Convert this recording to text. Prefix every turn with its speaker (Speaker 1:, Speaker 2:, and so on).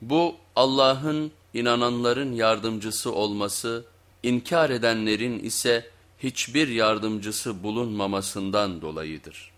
Speaker 1: Bu Allah'ın inananların yardımcısı olması, inkar edenlerin ise hiçbir yardımcısı bulunmamasından dolayıdır.